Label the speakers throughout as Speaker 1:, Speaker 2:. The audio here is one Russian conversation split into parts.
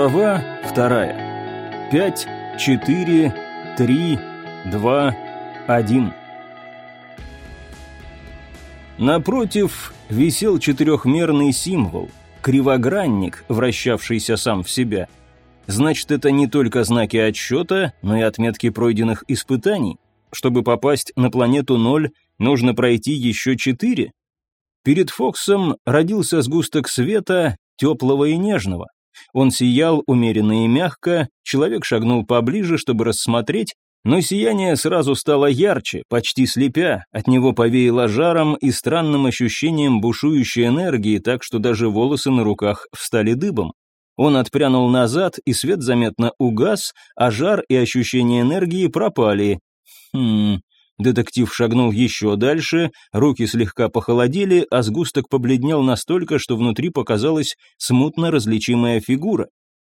Speaker 1: Глава вторая. Пять, четыре, три, два, один. Напротив висел четырехмерный символ, кривогранник, вращавшийся сам в себя. Значит, это не только знаки отсчета, но и отметки пройденных испытаний. Чтобы попасть на планету ноль, нужно пройти еще четыре. Перед Фоксом родился сгусток света, теплого и нежного. Он сиял умеренно и мягко, человек шагнул поближе, чтобы рассмотреть, но сияние сразу стало ярче, почти слепя, от него повеяло жаром и странным ощущением бушующей энергии, так что даже волосы на руках встали дыбом. Он отпрянул назад, и свет заметно угас, а жар и ощущение энергии пропали. Хм, Детектив шагнул еще дальше, руки слегка похолодели, а сгусток побледнел настолько, что внутри показалась смутно различимая фигура.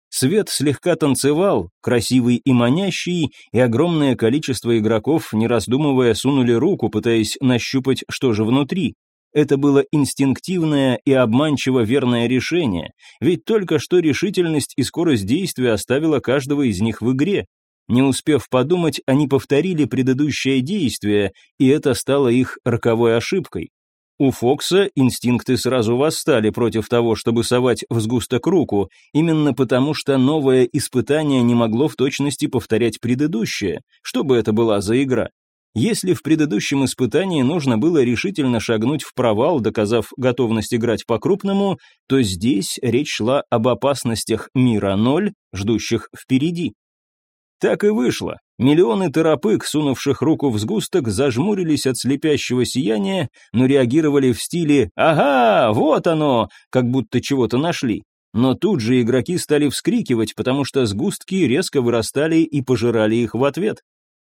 Speaker 1: Свет слегка танцевал, красивый и манящий, и огромное количество игроков, не раздумывая, сунули руку, пытаясь нащупать, что же внутри. Это было инстинктивное и обманчиво верное решение, ведь только что решительность и скорость действия оставила каждого из них в игре. Не успев подумать, они повторили предыдущее действие, и это стало их роковой ошибкой. У Фокса инстинкты сразу восстали против того, чтобы совать в сгусток руку, именно потому что новое испытание не могло в точности повторять предыдущее, что бы это была за игра. Если в предыдущем испытании нужно было решительно шагнуть в провал, доказав готовность играть по-крупному, то здесь речь шла об опасностях мира ноль, ждущих впереди. Так и вышло. Миллионы торопык, сунувших руку в сгусток, зажмурились от слепящего сияния, но реагировали в стиле «Ага, вот оно!», как будто чего-то нашли. Но тут же игроки стали вскрикивать, потому что сгустки резко вырастали и пожирали их в ответ.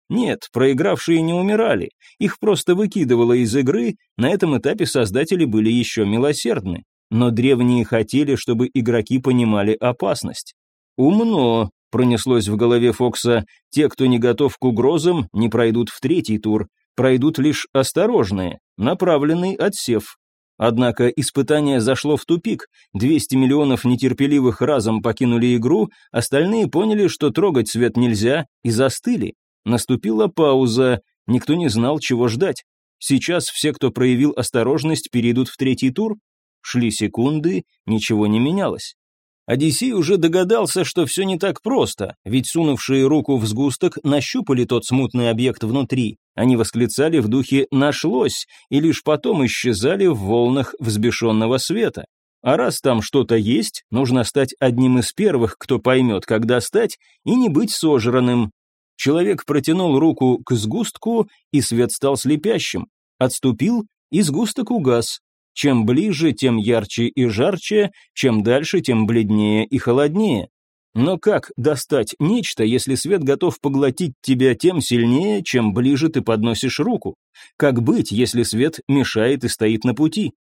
Speaker 1: Нет, проигравшие не умирали, их просто выкидывало из игры, на этом этапе создатели были еще милосердны. Но древние хотели, чтобы игроки понимали опасность. Умно, Пронеслось в голове Фокса, те, кто не готов к угрозам, не пройдут в третий тур, пройдут лишь осторожные, направленный отсев. Однако испытание зашло в тупик, 200 миллионов нетерпеливых разом покинули игру, остальные поняли, что трогать свет нельзя, и застыли. Наступила пауза, никто не знал, чего ждать. Сейчас все, кто проявил осторожность, перейдут в третий тур. Шли секунды, ничего не менялось. Одиссей уже догадался, что все не так просто, ведь сунувшие руку в сгусток нащупали тот смутный объект внутри. Они восклицали в духе «нашлось» и лишь потом исчезали в волнах взбешенного света. А раз там что-то есть, нужно стать одним из первых, кто поймет, как достать, и не быть сожранным. Человек протянул руку к сгустку, и свет стал слепящим. Отступил, и сгусток угас. Чем ближе, тем ярче и жарче, чем дальше, тем бледнее и холоднее. Но как достать нечто, если свет готов поглотить тебя тем сильнее, чем ближе ты подносишь руку? Как быть, если свет мешает и стоит на пути?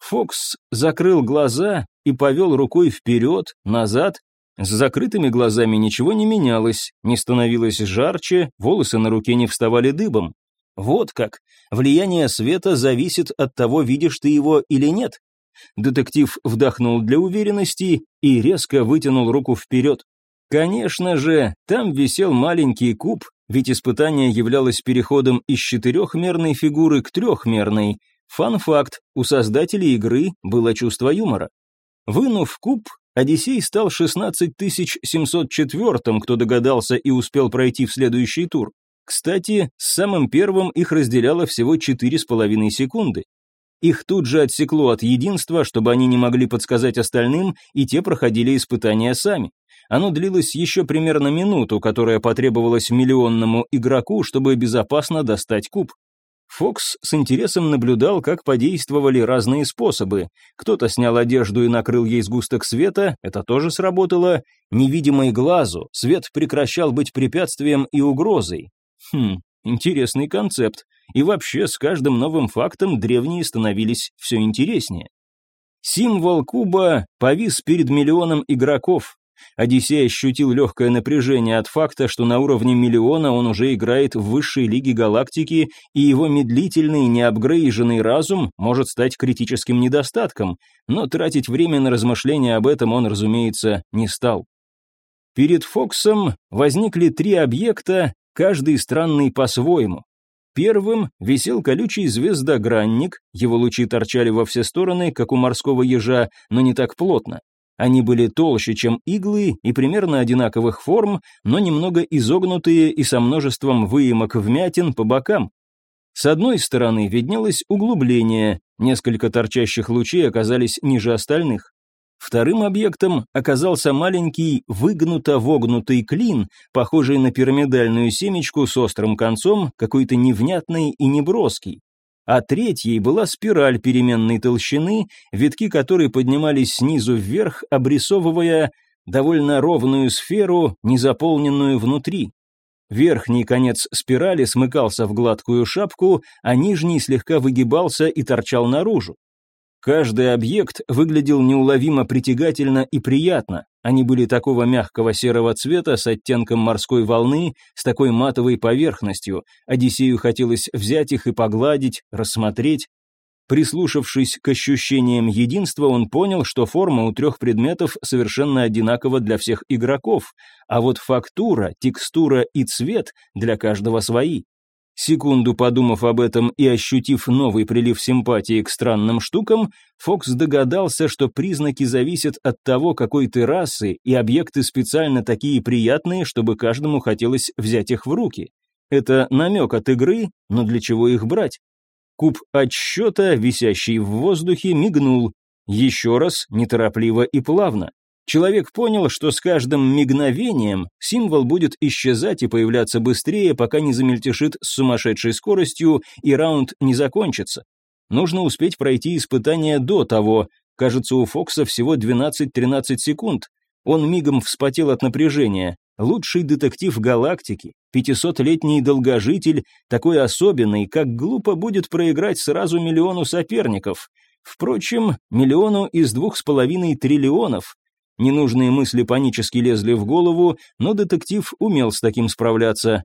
Speaker 1: Фокс закрыл глаза и повел рукой вперед, назад. С закрытыми глазами ничего не менялось, не становилось жарче, волосы на руке не вставали дыбом. Вот как. Влияние света зависит от того, видишь ты его или нет. Детектив вдохнул для уверенности и резко вытянул руку вперед. Конечно же, там висел маленький куб, ведь испытание являлось переходом из четырехмерной фигуры к трехмерной. Фан-факт, у создателей игры было чувство юмора. Вынув куб, Одиссей стал 16704-м, кто догадался и успел пройти в следующий тур. Кстати, с самым первым их разделяло всего 4,5 секунды. Их тут же отсекло от единства, чтобы они не могли подсказать остальным, и те проходили испытания сами. Оно длилось еще примерно минуту, которая потребовалась миллионному игроку, чтобы безопасно достать куб. Фокс с интересом наблюдал, как подействовали разные способы. Кто-то снял одежду и накрыл ей сгусток света, это тоже сработало. Невидимый глазу, свет прекращал быть препятствием и угрозой. Хм, интересный концепт. И вообще, с каждым новым фактом древние становились все интереснее. Символ куба повис перед миллионом игроков. Одиссей ощутил легкое напряжение от факта, что на уровне миллиона он уже играет в высшей лиге галактики, и его медлительный, неапгрейженный разум может стать критическим недостатком, но тратить время на размышления об этом он, разумеется, не стал. Перед Фоксом возникли три объекта, каждый странный по-своему. Первым висел колючий звездогранник, его лучи торчали во все стороны, как у морского ежа, но не так плотно. Они были толще, чем иглы, и примерно одинаковых форм, но немного изогнутые и со множеством выемок вмятин по бокам. С одной стороны виднелось углубление, несколько торчащих лучей оказались ниже остальных. Вторым объектом оказался маленький выгнуто-вогнутый клин, похожий на пирамидальную семечку с острым концом, какой-то невнятный и неброский. А третьей была спираль переменной толщины, витки которой поднимались снизу вверх, обрисовывая довольно ровную сферу, незаполненную внутри. Верхний конец спирали смыкался в гладкую шапку, а нижний слегка выгибался и торчал наружу. Каждый объект выглядел неуловимо притягательно и приятно. Они были такого мягкого серого цвета с оттенком морской волны, с такой матовой поверхностью. Одиссею хотелось взять их и погладить, рассмотреть. Прислушавшись к ощущениям единства, он понял, что форма у трех предметов совершенно одинакова для всех игроков, а вот фактура, текстура и цвет для каждого свои. Секунду подумав об этом и ощутив новый прилив симпатии к странным штукам, Фокс догадался, что признаки зависят от того, какой ты расы, и объекты специально такие приятные, чтобы каждому хотелось взять их в руки. Это намек от игры, но для чего их брать? Куб отсчета, висящий в воздухе, мигнул. Еще раз, неторопливо и плавно. Человек понял, что с каждым мигновением символ будет исчезать и появляться быстрее, пока не замельтешит с сумасшедшей скоростью и раунд не закончится. Нужно успеть пройти испытание до того. Кажется, у Фокса всего 12-13 секунд. Он мигом вспотел от напряжения. Лучший детектив галактики, 500-летний долгожитель, такой особенный, как глупо будет проиграть сразу миллиону соперников. Впрочем, миллиону из двух с половиной триллионов. Ненужные мысли панически лезли в голову, но детектив умел с таким справляться.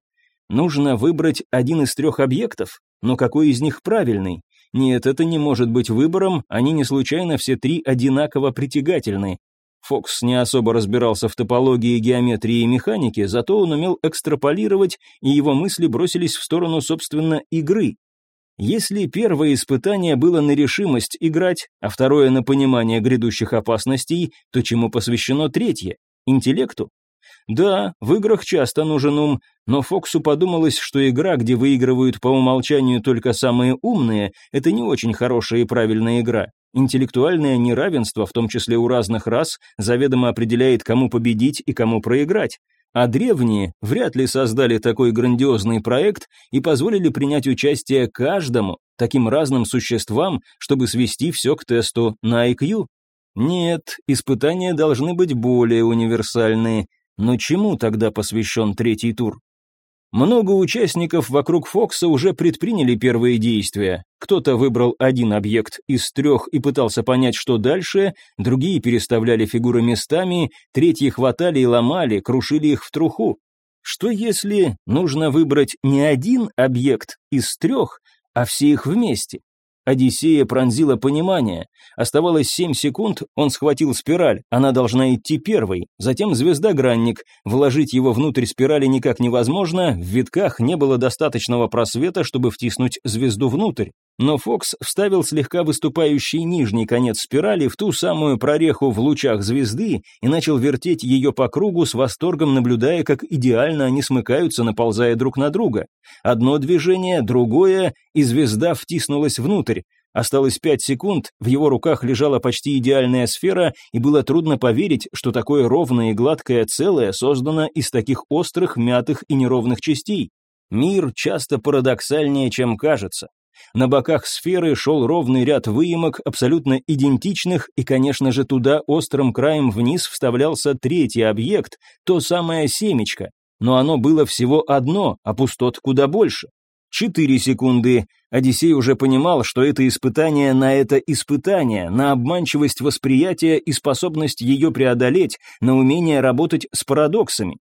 Speaker 1: Нужно выбрать один из трех объектов, но какой из них правильный? Нет, это не может быть выбором, они не случайно все три одинаково притягательны. Фокс не особо разбирался в топологии, геометрии и механике, зато он умел экстраполировать, и его мысли бросились в сторону, собственно, игры. Если первое испытание было на решимость играть, а второе на понимание грядущих опасностей, то чему посвящено третье? Интеллекту? Да, в играх часто нужен ум, но Фоксу подумалось, что игра, где выигрывают по умолчанию только самые умные, это не очень хорошая и правильная игра. Интеллектуальное неравенство, в том числе у разных рас, заведомо определяет, кому победить и кому проиграть а древние вряд ли создали такой грандиозный проект и позволили принять участие каждому, таким разным существам, чтобы свести все к тесту на IQ. Нет, испытания должны быть более универсальные, но чему тогда посвящен третий тур? Много участников вокруг Фокса уже предприняли первые действия. Кто-то выбрал один объект из трех и пытался понять, что дальше, другие переставляли фигуры местами, третьи хватали и ломали, крушили их в труху. Что если нужно выбрать не один объект из трех, а все их вместе? Одиссея пронзила понимание. Оставалось семь секунд, он схватил спираль, она должна идти первой. Затем звездогранник. Вложить его внутрь спирали никак невозможно, в витках не было достаточного просвета, чтобы втиснуть звезду внутрь. Но Фокс вставил слегка выступающий нижний конец спирали в ту самую прореху в лучах звезды и начал вертеть ее по кругу с восторгом, наблюдая, как идеально они смыкаются, наползая друг на друга. Одно движение, другое, и звезда втиснулась внутрь. Осталось пять секунд, в его руках лежала почти идеальная сфера, и было трудно поверить, что такое ровное и гладкое целое создано из таких острых, мятых и неровных частей. Мир часто парадоксальнее, чем кажется. На боках сферы шел ровный ряд выемок, абсолютно идентичных, и, конечно же, туда острым краем вниз вставлялся третий объект, то самое семечко. Но оно было всего одно, а пустот куда больше. Четыре секунды. Одиссей уже понимал, что это испытание на это испытание, на обманчивость восприятия и способность ее преодолеть, на умение работать с парадоксами.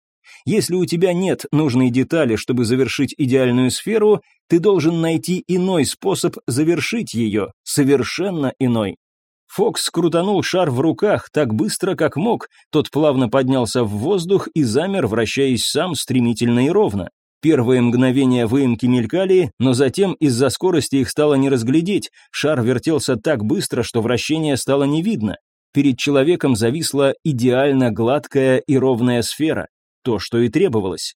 Speaker 1: Если у тебя нет нужной детали, чтобы завершить идеальную сферу, ты должен найти иной способ завершить ее, совершенно иной. Фокс крутанул шар в руках так быстро, как мог, тот плавно поднялся в воздух и замер, вращаясь сам стремительно и ровно. Первые мгновения выемки мелькали, но затем из-за скорости их стало не разглядеть, шар вертелся так быстро, что вращение стало не видно. Перед человеком зависла идеально гладкая и ровная сфера, то, что и требовалось.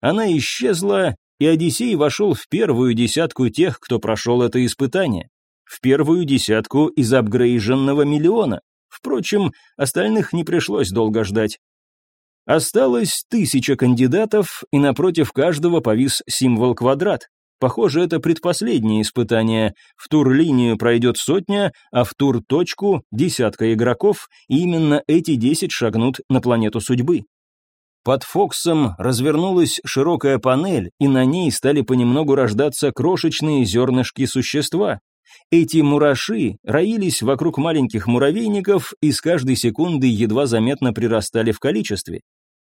Speaker 1: Она исчезла, и Одиссей вошел в первую десятку тех, кто прошел это испытание в первую десятку из апгрейженного миллиона. Впрочем, остальных не пришлось долго ждать. Осталось тысяча кандидатов, и напротив каждого повис символ квадрат. Похоже, это предпоследнее испытание. В тур-линию пройдет сотня, а в тур-точку – десятка игроков, и именно эти десять шагнут на планету судьбы. Под Фоксом развернулась широкая панель, и на ней стали понемногу рождаться крошечные зернышки существа, эти мураши роились вокруг маленьких муравейников и с каждой секунды едва заметно прирастали в количестве.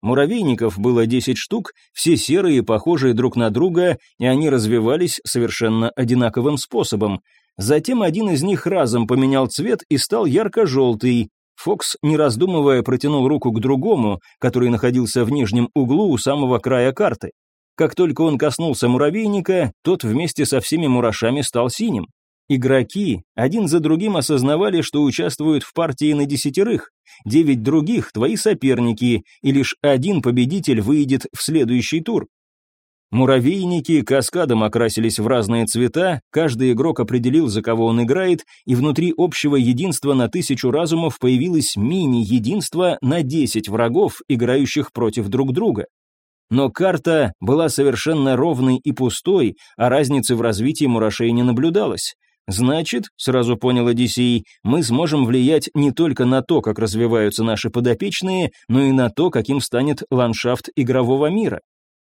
Speaker 1: Муравейников было 10 штук, все серые, похожие друг на друга, и они развивались совершенно одинаковым способом. Затем один из них разом поменял цвет и стал ярко-желтый. Фокс, не раздумывая, протянул руку к другому, который находился в нижнем углу у самого края карты. Как только он коснулся муравейника, тот вместе со всеми мурашами стал синим. Игроки один за другим осознавали, что участвуют в партии на десятерых, девять других – твои соперники, и лишь один победитель выйдет в следующий тур. Муравейники каскадом окрасились в разные цвета, каждый игрок определил, за кого он играет, и внутри общего единства на тысячу разумов появилось мини-единство на десять врагов, играющих против друг друга. Но карта была совершенно ровной и пустой, а разницы в развитии мурашей не наблюдалось. Значит, сразу понял Одиссей, мы сможем влиять не только на то, как развиваются наши подопечные, но и на то, каким станет ландшафт игрового мира.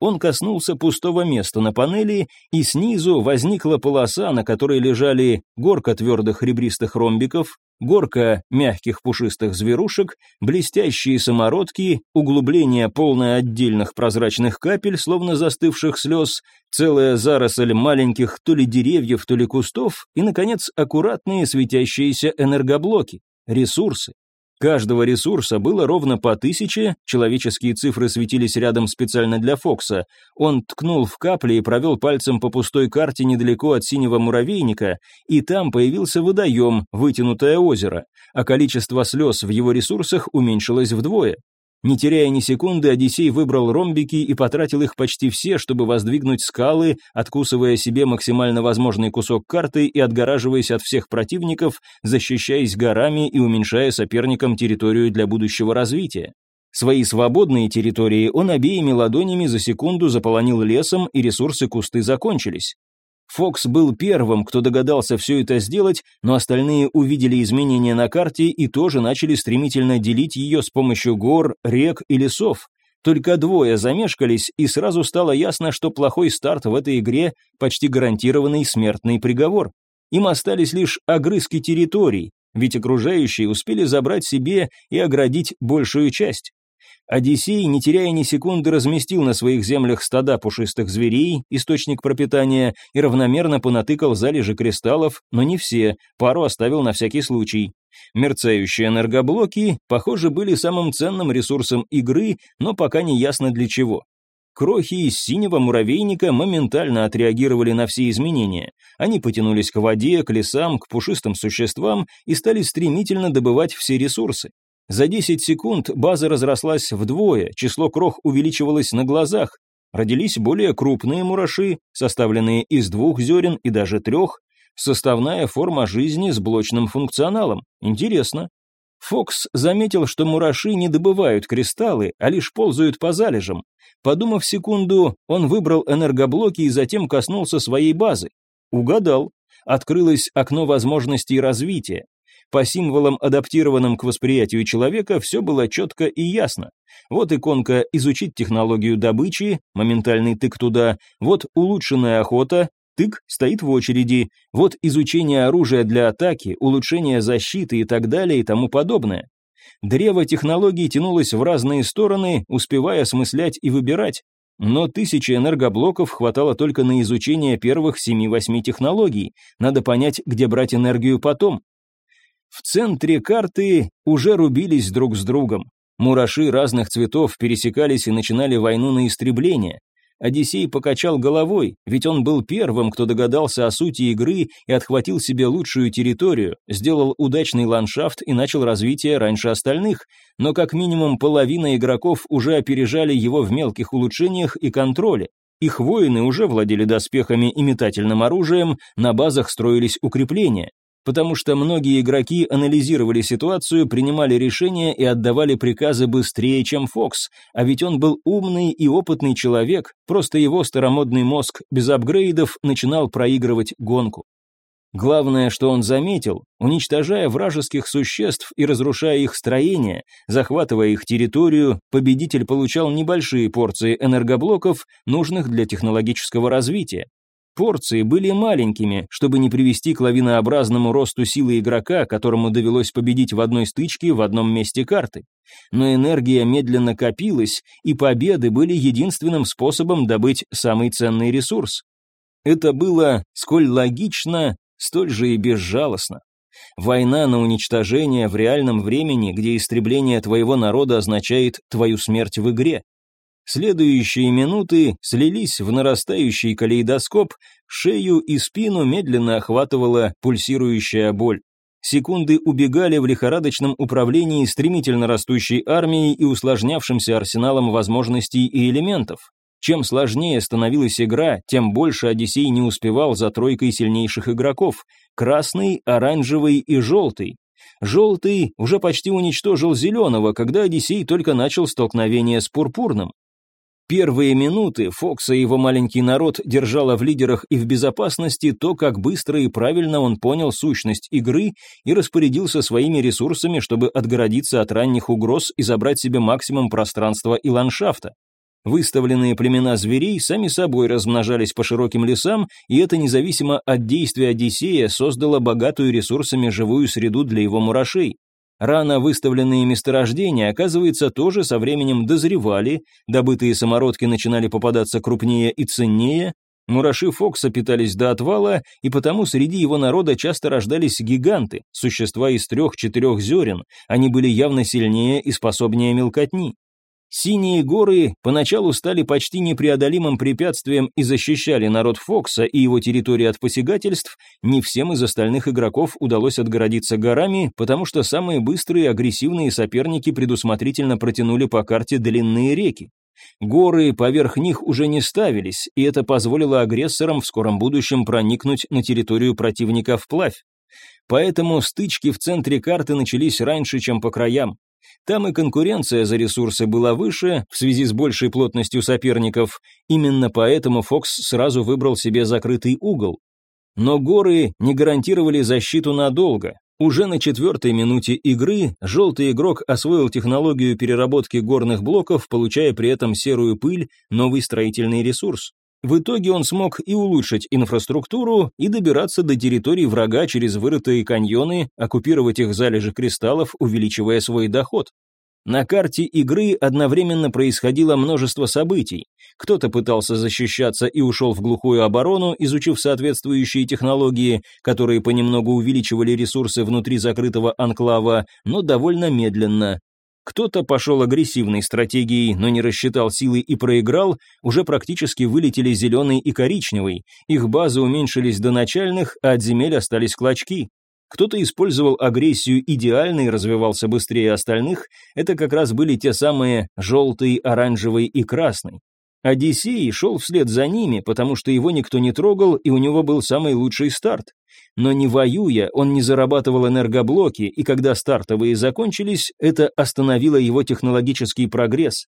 Speaker 1: Он коснулся пустого места на панели, и снизу возникла полоса, на которой лежали горка твердых ребристых ромбиков, горка мягких пушистых зверушек, блестящие самородки, углубление полное отдельных прозрачных капель, словно застывших слез, целая заросль маленьких то ли деревьев, то ли кустов, и, наконец, аккуратные светящиеся энергоблоки, ресурсы. Каждого ресурса было ровно по тысяче, человеческие цифры светились рядом специально для Фокса. Он ткнул в капли и провел пальцем по пустой карте недалеко от синего муравейника, и там появился водоем, вытянутое озеро, а количество слез в его ресурсах уменьшилось вдвое. Не теряя ни секунды, Одиссей выбрал ромбики и потратил их почти все, чтобы воздвигнуть скалы, откусывая себе максимально возможный кусок карты и отгораживаясь от всех противников, защищаясь горами и уменьшая соперникам территорию для будущего развития. Свои свободные территории он обеими ладонями за секунду заполонил лесом, и ресурсы кусты закончились. Фокс был первым, кто догадался все это сделать, но остальные увидели изменения на карте и тоже начали стремительно делить ее с помощью гор, рек и лесов. Только двое замешкались, и сразу стало ясно, что плохой старт в этой игре – почти гарантированный смертный приговор. Им остались лишь огрызки территорий, ведь окружающие успели забрать себе и оградить большую часть. Одиссей, не теряя ни секунды, разместил на своих землях стада пушистых зверей, источник пропитания, и равномерно понатыкал залежи кристаллов, но не все, пару оставил на всякий случай. Мерцающие энергоблоки, похоже, были самым ценным ресурсом игры, но пока не ясно для чего. Крохи из синего муравейника моментально отреагировали на все изменения. Они потянулись к воде, к лесам, к пушистым существам и стали стремительно добывать все ресурсы. За 10 секунд база разрослась вдвое, число крох увеличивалось на глазах. Родились более крупные мураши, составленные из двух зерен и даже трех. Составная форма жизни с блочным функционалом. Интересно. Фокс заметил, что мураши не добывают кристаллы, а лишь ползают по залежам. Подумав секунду, он выбрал энергоблоки и затем коснулся своей базы. Угадал. Открылось окно возможностей развития. По символам, адаптированным к восприятию человека, все было четко и ясно. Вот иконка «Изучить технологию добычи», моментальный тык туда, вот улучшенная охота, тык стоит в очереди, вот изучение оружия для атаки, улучшение защиты и так далее и тому подобное. Древо технологий тянулось в разные стороны, успевая осмыслять и выбирать. Но тысячи энергоблоков хватало только на изучение первых 7-8 технологий. Надо понять, где брать энергию потом. В центре карты уже рубились друг с другом. Мураши разных цветов пересекались и начинали войну на истребление. Одиссей покачал головой, ведь он был первым, кто догадался о сути игры и отхватил себе лучшую территорию, сделал удачный ландшафт и начал развитие раньше остальных, но как минимум половина игроков уже опережали его в мелких улучшениях и контроле. Их воины уже владели доспехами и метательным оружием, на базах строились укрепления потому что многие игроки анализировали ситуацию, принимали решения и отдавали приказы быстрее, чем Фокс, а ведь он был умный и опытный человек, просто его старомодный мозг без апгрейдов начинал проигрывать гонку. Главное, что он заметил, уничтожая вражеских существ и разрушая их строения, захватывая их территорию, победитель получал небольшие порции энергоблоков, нужных для технологического развития. Порции были маленькими, чтобы не привести к лавинообразному росту силы игрока, которому довелось победить в одной стычке в одном месте карты. Но энергия медленно копилась, и победы были единственным способом добыть самый ценный ресурс. Это было сколь логично, столь же и безжалостно. Война на уничтожение в реальном времени, где истребление твоего народа означает твою смерть в игре. Следующие минуты слились в нарастающий калейдоскоп, шею и спину медленно охватывала пульсирующая боль. Секунды убегали в лихорадочном управлении стремительно растущей армией и усложнявшимся арсеналом возможностей и элементов. Чем сложнее становилась игра, тем больше Одиссей не успевал за тройкой сильнейших игроков – красный, оранжевый и желтый. Желтый уже почти уничтожил зеленого, когда Одиссей только начал столкновение с пурпурным. Первые минуты Фокса и его маленький народ держало в лидерах и в безопасности то, как быстро и правильно он понял сущность игры и распорядился своими ресурсами, чтобы отгородиться от ранних угроз и забрать себе максимум пространства и ландшафта. Выставленные племена зверей сами собой размножались по широким лесам, и это независимо от действия Одиссея создало богатую ресурсами живую среду для его мурашей. Рано выставленные месторождения, оказывается, тоже со временем дозревали, добытые самородки начинали попадаться крупнее и ценнее, мураши Фокса питались до отвала, и потому среди его народа часто рождались гиганты, существа из трех-четырех зерен, они были явно сильнее и способнее мелкотни. Синие горы поначалу стали почти непреодолимым препятствием и защищали народ Фокса и его территории от посягательств, не всем из остальных игроков удалось отгородиться горами, потому что самые быстрые и агрессивные соперники предусмотрительно протянули по карте длинные реки. Горы поверх них уже не ставились, и это позволило агрессорам в скором будущем проникнуть на территорию противника вплавь. Поэтому стычки в центре карты начались раньше, чем по краям. Там и конкуренция за ресурсы была выше в связи с большей плотностью соперников, именно поэтому Фокс сразу выбрал себе закрытый угол. Но горы не гарантировали защиту надолго. Уже на четвертой минуте игры желтый игрок освоил технологию переработки горных блоков, получая при этом серую пыль, новый строительный ресурс. В итоге он смог и улучшить инфраструктуру, и добираться до территорий врага через вырытые каньоны, оккупировать их залежи кристаллов, увеличивая свой доход. На карте игры одновременно происходило множество событий. Кто-то пытался защищаться и ушел в глухую оборону, изучив соответствующие технологии, которые понемногу увеличивали ресурсы внутри закрытого анклава, но довольно медленно. Кто-то пошел агрессивной стратегией, но не рассчитал силы и проиграл, уже практически вылетели зеленый и коричневый, их базы уменьшились до начальных, а от земель остались клочки. Кто-то использовал агрессию идеально и развивался быстрее остальных, это как раз были те самые желтый, оранжевый и красный. Одиссей шел вслед за ними, потому что его никто не трогал, и у него был самый лучший старт. Но не воюя, он не зарабатывал энергоблоки, и когда стартовые закончились, это остановило его технологический прогресс.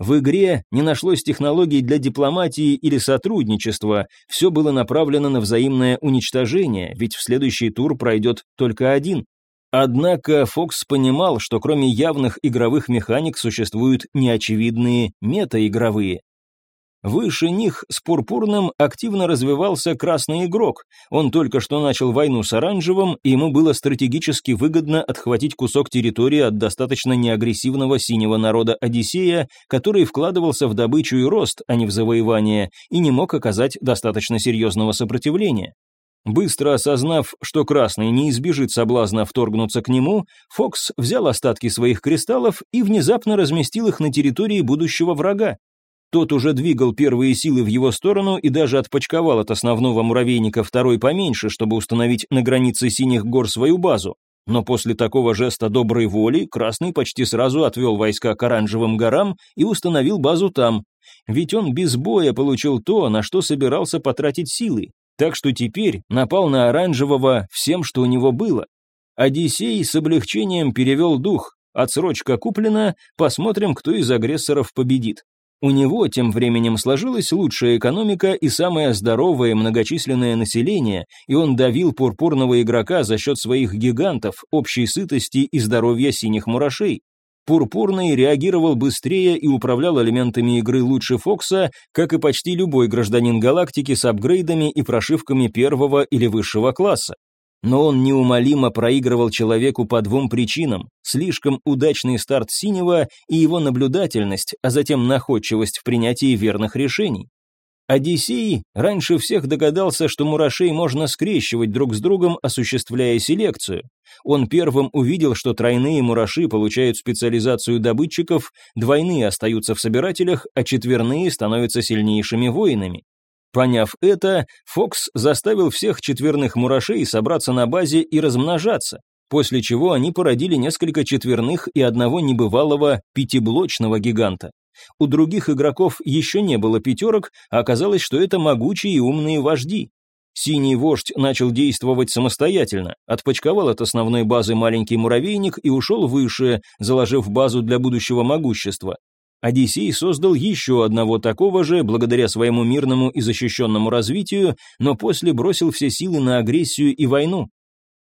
Speaker 1: В игре не нашлось технологий для дипломатии или сотрудничества, все было направлено на взаимное уничтожение, ведь в следующий тур пройдет только один. Однако Фокс понимал, что кроме явных игровых механик существуют неочевидные метаигровые. Выше них с Пурпурным активно развивался красный игрок. Он только что начал войну с Оранжевым, и ему было стратегически выгодно отхватить кусок территории от достаточно неагрессивного синего народа Одиссея, который вкладывался в добычу и рост, а не в завоевание, и не мог оказать достаточно серьезного сопротивления. Быстро осознав, что красный не избежит соблазна вторгнуться к нему, Фокс взял остатки своих кристаллов и внезапно разместил их на территории будущего врага. Тот уже двигал первые силы в его сторону и даже отпочковал от основного муравейника второй поменьше, чтобы установить на границе синих гор свою базу. Но после такого жеста доброй воли Красный почти сразу отвел войска к Оранжевым горам и установил базу там. Ведь он без боя получил то, на что собирался потратить силы. Так что теперь напал на Оранжевого всем, что у него было. Одиссей с облегчением перевел дух. Отсрочка куплена, посмотрим, кто из агрессоров победит. У него тем временем сложилась лучшая экономика и самое здоровое многочисленное население, и он давил пурпурного игрока за счет своих гигантов, общей сытости и здоровья синих мурашей. Пурпурный реагировал быстрее и управлял элементами игры лучше Фокса, как и почти любой гражданин галактики с апгрейдами и прошивками первого или высшего класса. Но он неумолимо проигрывал человеку по двум причинам. Слишком удачный старт синего и его наблюдательность, а затем находчивость в принятии верных решений. Одиссей раньше всех догадался, что мурашей можно скрещивать друг с другом, осуществляя селекцию. Он первым увидел, что тройные мураши получают специализацию добытчиков, двойные остаются в собирателях, а четверные становятся сильнейшими воинами. Поняв это, Фокс заставил всех четверных мурашей собраться на базе и размножаться, после чего они породили несколько четверных и одного небывалого пятиблочного гиганта. У других игроков еще не было пятерок, а оказалось, что это могучие и умные вожди. Синий вождь начал действовать самостоятельно, отпочковал от основной базы маленький муравейник и ушел выше, заложив базу для будущего могущества. Одиссей создал еще одного такого же, благодаря своему мирному и защищенному развитию, но после бросил все силы на агрессию и войну.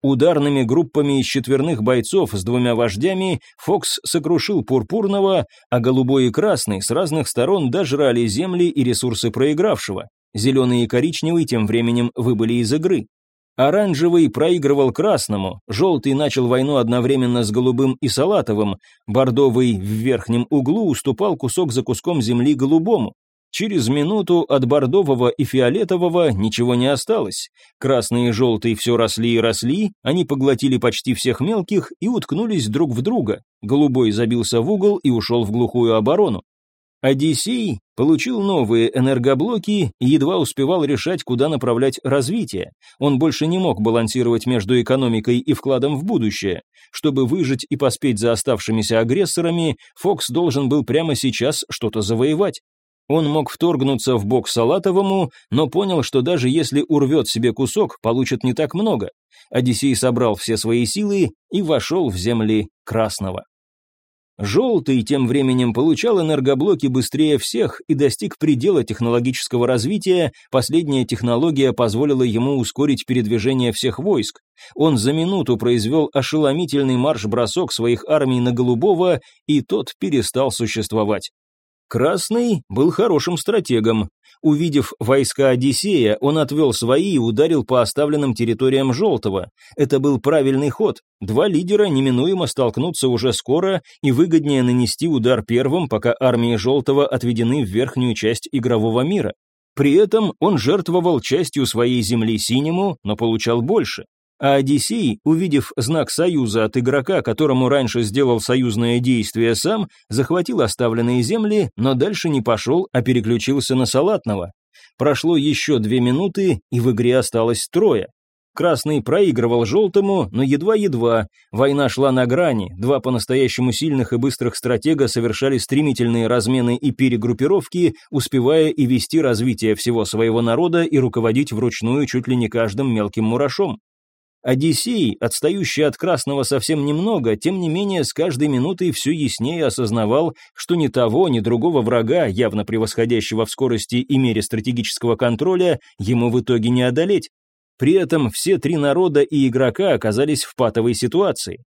Speaker 1: Ударными группами из четверных бойцов с двумя вождями Фокс сокрушил Пурпурного, а Голубой и Красный с разных сторон дожрали земли и ресурсы проигравшего. Зеленый и Коричневый тем временем выбыли из игры. Оранжевый проигрывал красному, желтый начал войну одновременно с голубым и салатовым, бордовый в верхнем углу уступал кусок за куском земли голубому. Через минуту от бордового и фиолетового ничего не осталось. Красный и желтый все росли и росли, они поглотили почти всех мелких и уткнулись друг в друга. Голубой забился в угол и ушел в глухую оборону. Одиссей получил новые энергоблоки и едва успевал решать, куда направлять развитие. Он больше не мог балансировать между экономикой и вкладом в будущее. Чтобы выжить и поспеть за оставшимися агрессорами, Фокс должен был прямо сейчас что-то завоевать. Он мог вторгнуться в бок Салатовому, но понял, что даже если урвет себе кусок, получит не так много. Одиссей собрал все свои силы и вошел в земли Красного. Желтый тем временем получал энергоблоки быстрее всех и достиг предела технологического развития, последняя технология позволила ему ускорить передвижение всех войск. Он за минуту произвел ошеломительный марш-бросок своих армий на Голубого, и тот перестал существовать. Красный был хорошим стратегом. Увидев войска Одиссея, он отвел свои и ударил по оставленным территориям Желтого. Это был правильный ход. Два лидера неминуемо столкнутся уже скоро, и выгоднее нанести удар первым, пока армии Желтого отведены в верхнюю часть игрового мира. При этом он жертвовал частью своей земли синему, но получал больше. А Одиссей, увидев знак союза от игрока, которому раньше сделал союзное действие сам, захватил оставленные земли, но дальше не пошел, а переключился на салатного. Прошло еще две минуты, и в игре осталось трое. Красный проигрывал желтому, но едва-едва. Война шла на грани, два по-настоящему сильных и быстрых стратега совершали стремительные размены и перегруппировки, успевая и вести развитие всего своего народа и руководить вручную чуть ли не каждым мелким мурашом. Одиссей, отстающий от Красного совсем немного, тем не менее с каждой минутой все яснее осознавал, что ни того, ни другого врага, явно превосходящего в скорости и мере стратегического контроля, ему в итоге не одолеть. При этом все три народа и игрока оказались в патовой ситуации.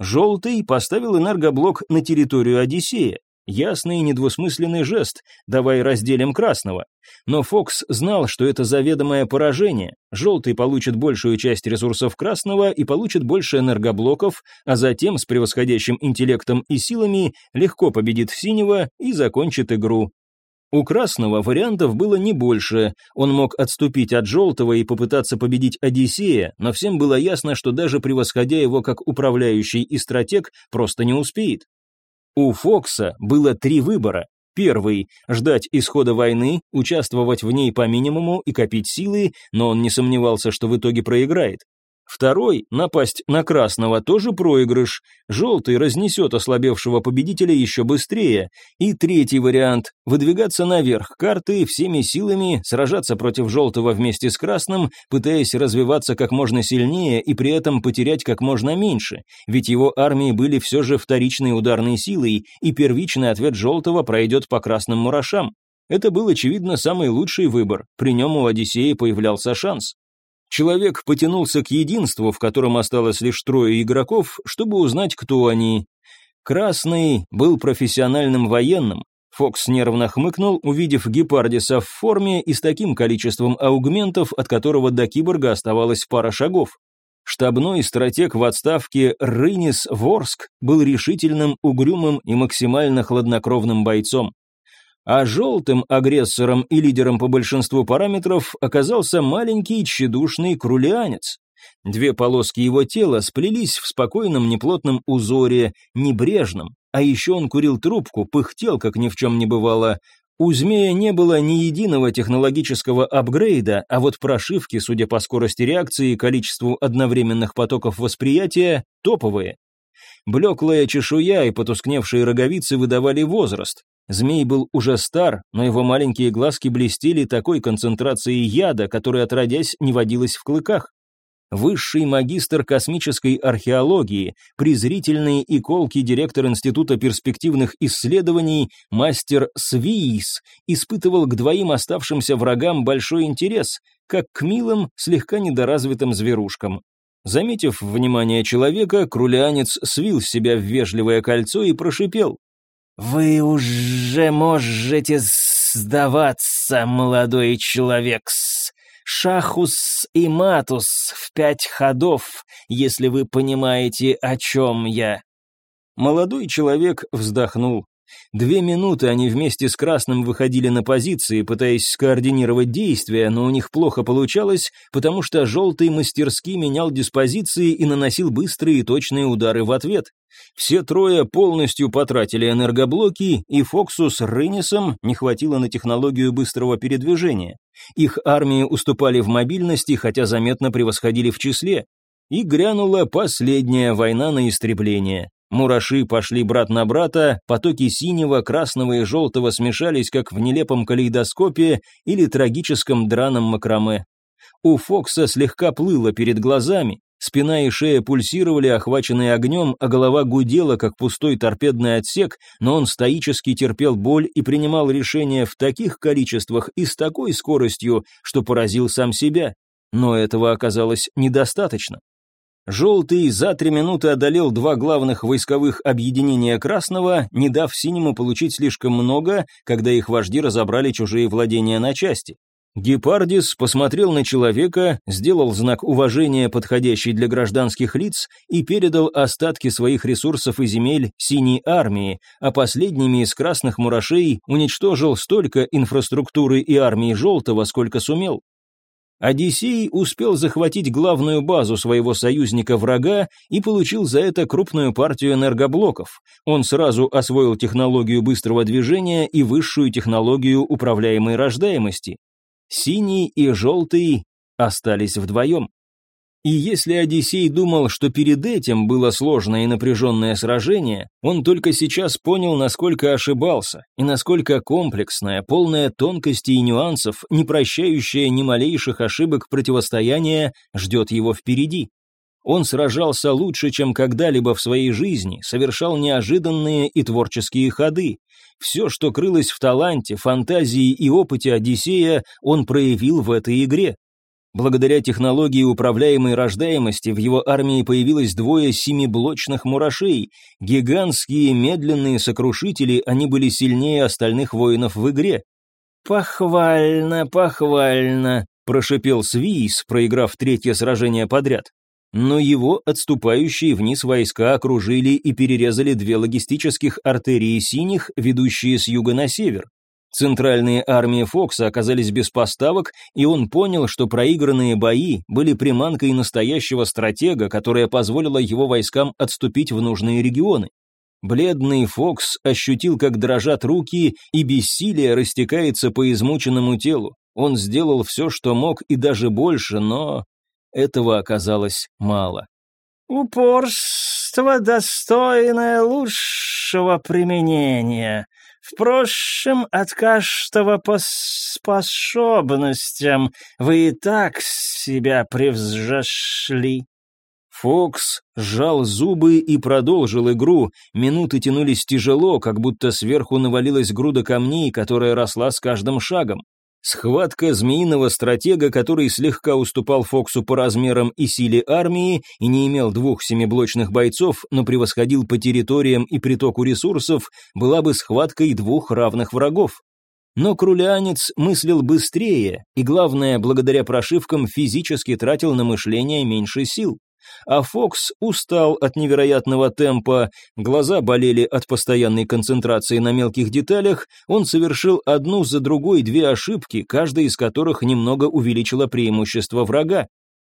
Speaker 1: Желтый поставил энергоблок на территорию Одиссея. Ясный и недвусмысленный жест «давай разделим красного». Но Фокс знал, что это заведомое поражение. Желтый получит большую часть ресурсов красного и получит больше энергоблоков, а затем с превосходящим интеллектом и силами легко победит синего и закончит игру. У красного вариантов было не больше, он мог отступить от желтого и попытаться победить Одиссея, но всем было ясно, что даже превосходя его как управляющий и стратег, просто не успеет. У Фокса было три выбора. Первый – ждать исхода войны, участвовать в ней по минимуму и копить силы, но он не сомневался, что в итоге проиграет. Второй, напасть на красного, тоже проигрыш. Желтый разнесет ослабевшего победителя еще быстрее. И третий вариант, выдвигаться наверх карты всеми силами, сражаться против желтого вместе с красным, пытаясь развиваться как можно сильнее и при этом потерять как можно меньше. Ведь его армии были все же вторичной ударной силой, и первичный ответ желтого пройдет по красным мурашам. Это был, очевидно, самый лучший выбор. При нем у Одиссея появлялся шанс. Человек потянулся к единству, в котором осталось лишь трое игроков, чтобы узнать, кто они. Красный был профессиональным военным. Фокс нервно хмыкнул, увидев гепардиса в форме и с таким количеством аугментов, от которого до киборга оставалось пара шагов. Штабной стратег в отставке Рынис Ворск был решительным, угрюмым и максимально хладнокровным бойцом а желтым агрессором и лидером по большинству параметров оказался маленький тщедушный крулианец. Две полоски его тела сплелись в спокойном неплотном узоре, небрежном, а еще он курил трубку, пыхтел, как ни в чем не бывало. У змея не было ни единого технологического апгрейда, а вот прошивки, судя по скорости реакции и количеству одновременных потоков восприятия, топовые. Блеклая чешуя и потускневшие роговицы выдавали возраст. Змей был уже стар, но его маленькие глазки блестели такой концентрацией яда, которая отродясь не водилась в клыках. Высший магистр космической археологии, презрительный и колкий директор Института перспективных исследований, мастер Свиис, испытывал к двоим оставшимся врагам большой интерес, как к милым, слегка недоразвитым зверушкам. Заметив внимание человека, крулянец свил себя в вежливое кольцо и прошипел. «Вы уже можете сдаваться, молодой человек -с. Шахус и матус в пять ходов, если вы понимаете, о чем я». Молодой человек вздохнул. Две минуты они вместе с Красным выходили на позиции, пытаясь скоординировать действия, но у них плохо получалось, потому что Желтый мастерски менял диспозиции и наносил быстрые и точные удары в ответ. Все трое полностью потратили энергоблоки, и Фоксу с Рынисом не хватило на технологию быстрого передвижения. Их армии уступали в мобильности, хотя заметно превосходили в числе. И грянула последняя война на истребление. Мураши пошли брат на брата, потоки синего, красного и желтого смешались, как в нелепом калейдоскопе или трагическом драном макраме. У Фокса слегка плыло перед глазами, спина и шея пульсировали, охваченные огнем, а голова гудела, как пустой торпедный отсек, но он стоически терпел боль и принимал решения в таких количествах и с такой скоростью, что поразил сам себя. Но этого оказалось недостаточно. Желтый за три минуты одолел два главных войсковых объединения Красного, не дав Синему получить слишком много, когда их вожди разобрали чужие владения на части. Гепардис посмотрел на человека, сделал знак уважения, подходящий для гражданских лиц, и передал остатки своих ресурсов и земель синей армии, а последними из красных мурашей уничтожил столько инфраструктуры и армии желтого, сколько сумел. Одиссей успел захватить главную базу своего союзника-врага и получил за это крупную партию энергоблоков. Он сразу освоил технологию быстрого движения и высшую технологию управляемой рождаемости. Синий и желтый остались вдвоем. И если Одиссей думал, что перед этим было сложное и напряженное сражение, он только сейчас понял, насколько ошибался, и насколько комплексное, полное тонкостей и нюансов, не прощающее ни малейших ошибок противостояние, ждет его впереди. Он сражался лучше, чем когда-либо в своей жизни, совершал неожиданные и творческие ходы. Все, что крылось в таланте, фантазии и опыте Одиссея, он проявил в этой игре. Благодаря технологии управляемой рождаемости в его армии появилось двое семиблочных мурашей. Гигантские медленные сокрушители, они были сильнее остальных воинов в игре. «Похвально, похвально», – прошипел Свиис, проиграв третье сражение подряд. Но его отступающие вниз войска окружили и перерезали две логистических артерии синих, ведущие с юга на север. Центральные армии Фокса оказались без поставок, и он понял, что проигранные бои были приманкой настоящего стратега, которая позволила его войскам отступить в нужные регионы. Бледный Фокс ощутил, как дрожат руки, и бессилие растекается по измученному телу. Он сделал все, что мог, и даже больше, но этого оказалось мало.
Speaker 2: «Упорство, достойное лучшего применения», Впрочем, откажного по способностям вы и так себя превзошли.
Speaker 1: Фокс сжал зубы и продолжил игру. Минуты тянулись тяжело, как будто сверху навалилась груда камней, которая росла с каждым шагом. Схватка змеиного стратега, который слегка уступал Фоксу по размерам и силе армии и не имел двух семиблочных бойцов, но превосходил по территориям и притоку ресурсов, была бы схваткой двух равных врагов. Но крулянец мыслил быстрее и, главное, благодаря прошивкам физически тратил на мышление меньше сил а Фокс устал от невероятного темпа, глаза болели от постоянной концентрации на мелких деталях, он совершил одну за другой две ошибки, каждая из которых немного увеличила преимущество врага.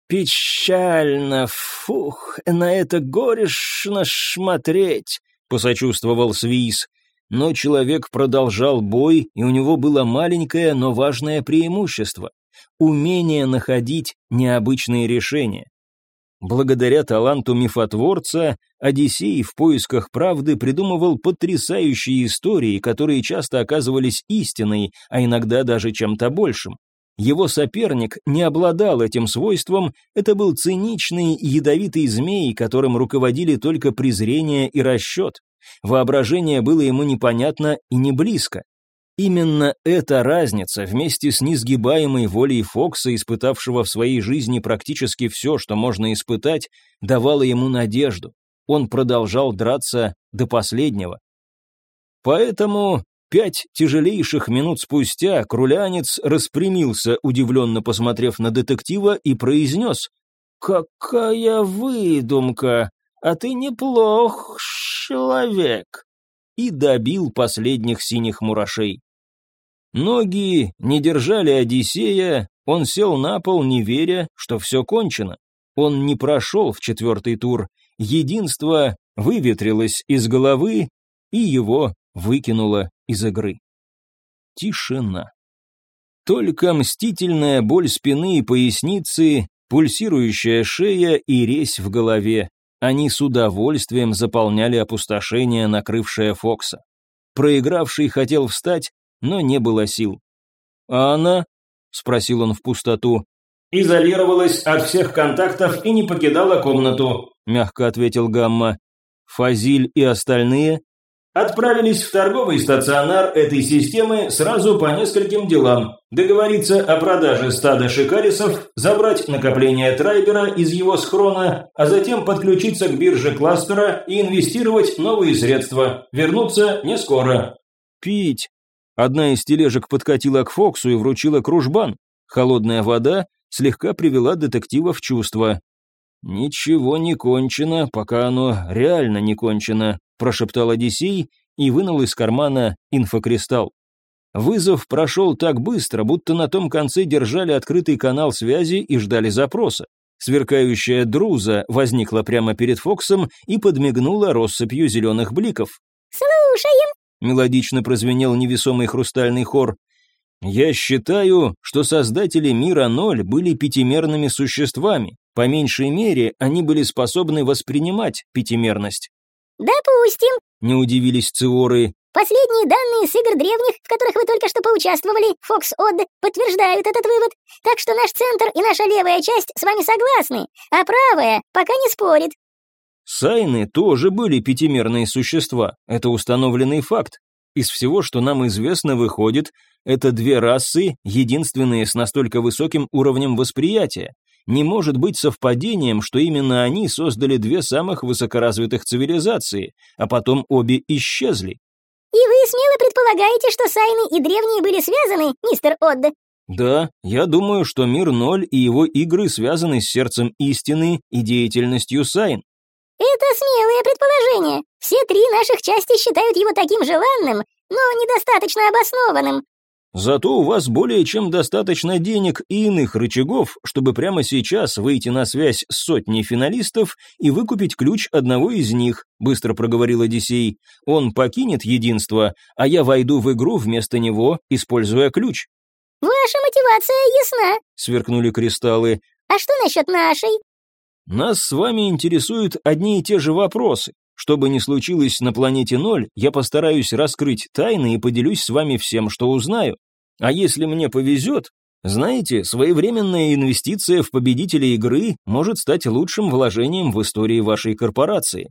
Speaker 2: «Печально, фух, на это горешно смотреть», — посочувствовал Свис. Но человек продолжал бой, и у него было маленькое, но важное преимущество — умение находить необычные решения. Благодаря таланту мифотворца, Одиссей в поисках правды придумывал потрясающие истории, которые часто оказывались истиной, а иногда даже чем-то большим. Его соперник не обладал этим свойством, это был циничный, ядовитый змей, которым руководили только презрение и расчет. Воображение было ему непонятно и не близко. Именно эта разница, вместе с несгибаемой волей Фокса, испытавшего в своей жизни практически все, что можно испытать, давала ему надежду. Он продолжал драться до последнего. Поэтому пять тяжелейших минут спустя крулянец распрямился, удивленно посмотрев на детектива, и произнес «Какая выдумка! А ты неплох, человек!» и добил последних синих мурашей. Ноги не держали Одиссея, он сел на пол, не веря, что все кончено. Он не прошел в четвертый тур, единство выветрилось из головы, и его выкинуло из игры. Тишина. Только мстительная боль спины и поясницы, пульсирующая шея и резь в голове. Они с удовольствием заполняли опустошение, накрывшее Фокса. Проигравший хотел встать, но не было сил. «А она?» — спросил он в пустоту.
Speaker 3: «Изолировалась от всех контактов и не покидала комнату», — мягко ответил Гамма.
Speaker 1: «Фазиль и остальные?»
Speaker 3: Отправились в торговый стационар этой системы сразу по нескольким делам. Договориться о продаже стада шикарисов, забрать накопление Трайбера из его схрона, а затем подключиться к бирже кластера и инвестировать новые средства. Вернуться не скоро.
Speaker 1: «Пить», Одна из тележек подкатила к Фоксу и вручила кружбан. Холодная вода слегка привела детектива в чувство. «Ничего не кончено, пока оно реально не кончено», прошептал Одиссей и вынул из кармана инфокристалл. Вызов прошел так быстро, будто на том конце держали открытый канал связи и ждали запроса. Сверкающая друза возникла прямо перед Фоксом и подмигнула россыпью зеленых бликов. Мелодично прозвенел невесомый хрустальный хор. «Я считаю, что создатели мира ноль были пятимерными существами. По меньшей мере, они были способны воспринимать пятимерность».
Speaker 4: «Допустим», —
Speaker 1: не удивились циоры.
Speaker 4: «Последние данные с игр древних, в которых вы только что поучаствовали, Фокс Одд, подтверждают этот вывод. Так что наш центр и наша левая часть с вами согласны, а правая пока не спорит.
Speaker 1: Сайны тоже были пятимерные существа, это установленный факт. Из всего, что нам известно, выходит, это две расы, единственные с настолько высоким уровнем восприятия. Не может быть совпадением, что именно они создали две самых высокоразвитых цивилизации, а потом обе исчезли.
Speaker 4: «И вы смело предполагаете, что Сайны и Древние были связаны, мистер Одд?»
Speaker 1: Да, я думаю, что мир ноль и его игры связаны с сердцем истины и деятельностью Сайн.
Speaker 4: «Это смелое предположение. Все три наших части считают его таким желанным, но недостаточно обоснованным.
Speaker 1: Зато у вас более чем достаточно денег и иных рычагов, чтобы прямо сейчас выйти на связь с сотней финалистов и выкупить ключ одного из них, быстро проговорил Одиссей. Он покинет единство, а я войду в игру вместо него, используя ключ.
Speaker 4: Ваша мотивация ясна,
Speaker 1: сверкнули кристаллы.
Speaker 4: А что насчет нашей?
Speaker 1: Нас с вами интересуют одни и те же вопросы. Что бы ни случилось на планете Ноль, я постараюсь раскрыть тайны и поделюсь с вами всем, что узнаю. А если мне повезет, знаете, своевременная инвестиция в победителя игры может стать лучшим вложением в истории вашей корпорации.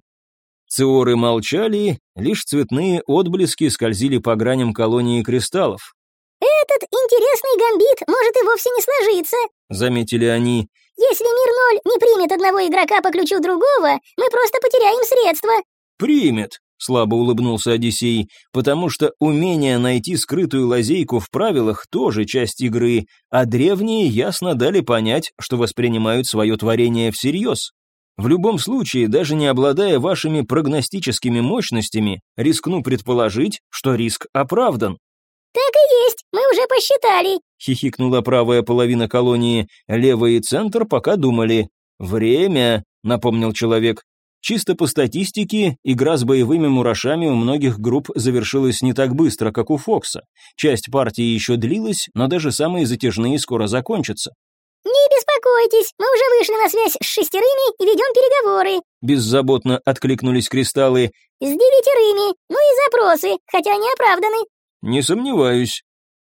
Speaker 1: Циоры молчали, лишь цветные отблески скользили по граням колонии кристаллов.
Speaker 4: «Этот интересный гамбит может и вовсе не сложиться», —
Speaker 1: заметили они.
Speaker 4: «Если мир ноль не примет одного игрока по ключу другого, мы просто потеряем средства».
Speaker 1: «Примет», слабо улыбнулся Одиссей, потому что умение найти скрытую лазейку в правилах тоже часть игры, а древние ясно дали понять, что воспринимают свое творение всерьез. В любом случае, даже не обладая вашими прогностическими мощностями, рискну предположить, что риск оправдан.
Speaker 4: «Так и есть, мы уже посчитали», —
Speaker 1: хихикнула правая половина колонии, левая и центр пока думали. «Время», — напомнил человек, Чисто по статистике, игра с боевыми мурашами у многих групп завершилась не так быстро, как у Фокса. Часть партии еще длилась, но даже самые затяжные скоро закончатся.
Speaker 4: «Не беспокойтесь, мы уже вышли на связь с шестерыми и ведем переговоры»,
Speaker 1: беззаботно откликнулись кристаллы.
Speaker 4: «С девятерыми, ну и запросы, хотя они оправданы».
Speaker 1: «Не сомневаюсь.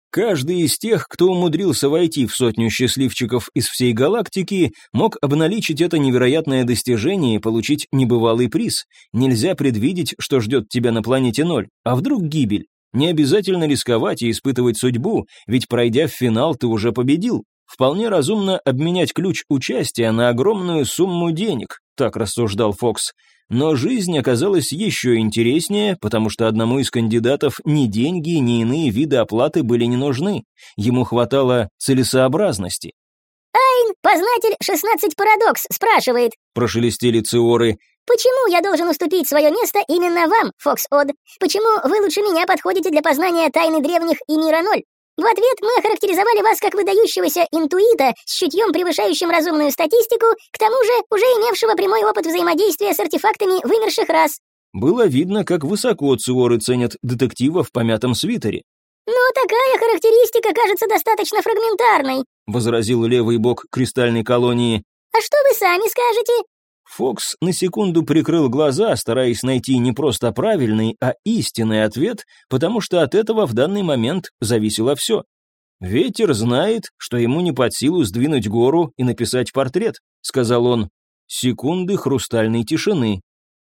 Speaker 1: Каждый из тех, кто умудрился войти в сотню счастливчиков из всей галактики, мог обналичить это невероятное достижение и получить небывалый приз. Нельзя предвидеть, что ждет тебя на планете Ноль, а вдруг гибель. Не обязательно рисковать и испытывать судьбу, ведь пройдя в финал, ты уже победил. Вполне разумно обменять ключ участия на огромную сумму денег, так рассуждал Фокс. Но жизнь оказалась еще интереснее, потому что одному из кандидатов ни деньги, ни иные виды оплаты были не нужны. Ему хватало целесообразности.
Speaker 4: «Айн, познатель 16 парадокс, спрашивает», —
Speaker 1: прошелестели циоры.
Speaker 4: «Почему я должен уступить свое место именно вам, Фокс Од? Почему вы лучше меня подходите для познания тайны древних и мира ноль? В ответ мы охарактеризовали вас как выдающегося интуита с чутьем, превышающим разумную статистику, к тому же уже имевшего прямой опыт взаимодействия с артефактами вымерших рас.
Speaker 1: Было видно, как высоко Циоры ценят детектива в помятом свитере.
Speaker 4: «Но такая характеристика кажется достаточно фрагментарной», —
Speaker 1: возразил левый бок кристальной колонии.
Speaker 4: «А что вы сами скажете?»
Speaker 1: Фокс на секунду прикрыл глаза, стараясь найти не просто правильный, а истинный ответ, потому что от этого в данный момент зависело все. «Ветер знает, что ему не под силу сдвинуть гору и написать портрет», — сказал он. Секунды хрустальной тишины.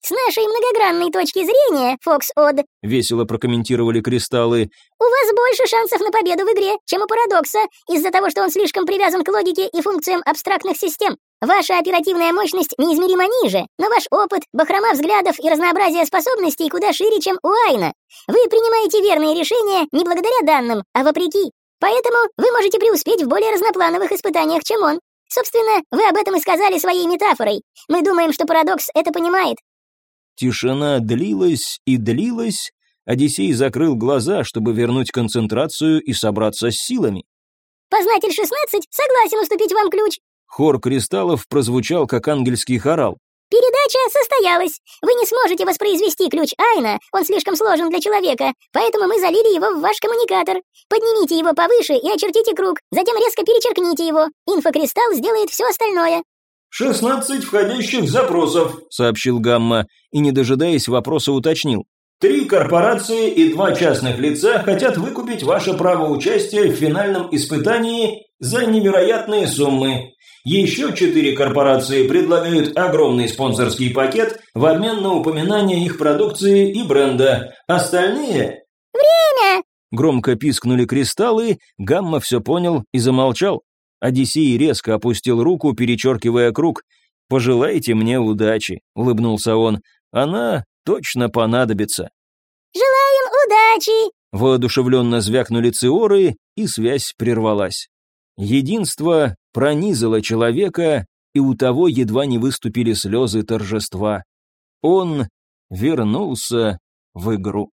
Speaker 4: «С нашей многогранной точки зрения, Фокс Од», —
Speaker 1: весело прокомментировали кристаллы,
Speaker 4: «у вас больше шансов на победу в игре, чем у Парадокса, из-за того, что он слишком привязан к логике и функциям абстрактных систем. Ваша оперативная мощность неизмеримо ниже, но ваш опыт, бахрома взглядов и разнообразие способностей куда шире, чем у Айна. Вы принимаете верные решения не благодаря данным, а вопреки. Поэтому вы можете преуспеть в более разноплановых испытаниях, чем он. Собственно, вы об этом и сказали своей метафорой. Мы думаем, что парадокс это понимает.
Speaker 1: Тишина длилась и длилась. Одиссей закрыл глаза, чтобы вернуть концентрацию и собраться с силами.
Speaker 4: «Познатель 16 согласен уступить вам ключ».
Speaker 1: Хор кристаллов прозвучал, как ангельский хорал.
Speaker 4: «Передача состоялась. Вы не сможете воспроизвести ключ Айна, он слишком сложен для человека, поэтому мы залили его в ваш коммуникатор. Поднимите его повыше и очертите круг, затем резко перечеркните его. Инфокристалл сделает все остальное.
Speaker 3: «Шестнадцать входящих запросов», —
Speaker 1: сообщил Гамма, и, не дожидаясь вопроса, уточнил.
Speaker 3: «Три корпорации и два частных лица хотят выкупить ваше право участия в финальном испытании за невероятные суммы. Еще четыре корпорации предлагают огромный спонсорский пакет в обмен на упоминание их продукции и бренда. Остальные...»
Speaker 4: «Время!»
Speaker 1: Громко пискнули кристаллы, Гамма все понял и замолчал. Одиссей резко опустил руку, перечеркивая круг. «Пожелайте мне удачи», — улыбнулся он. «Она точно понадобится».
Speaker 4: «Желаем удачи!»
Speaker 1: Воодушевленно звякнули циоры, и связь прервалась. Единство пронизало человека, и у того едва не выступили слезы торжества. Он вернулся в игру.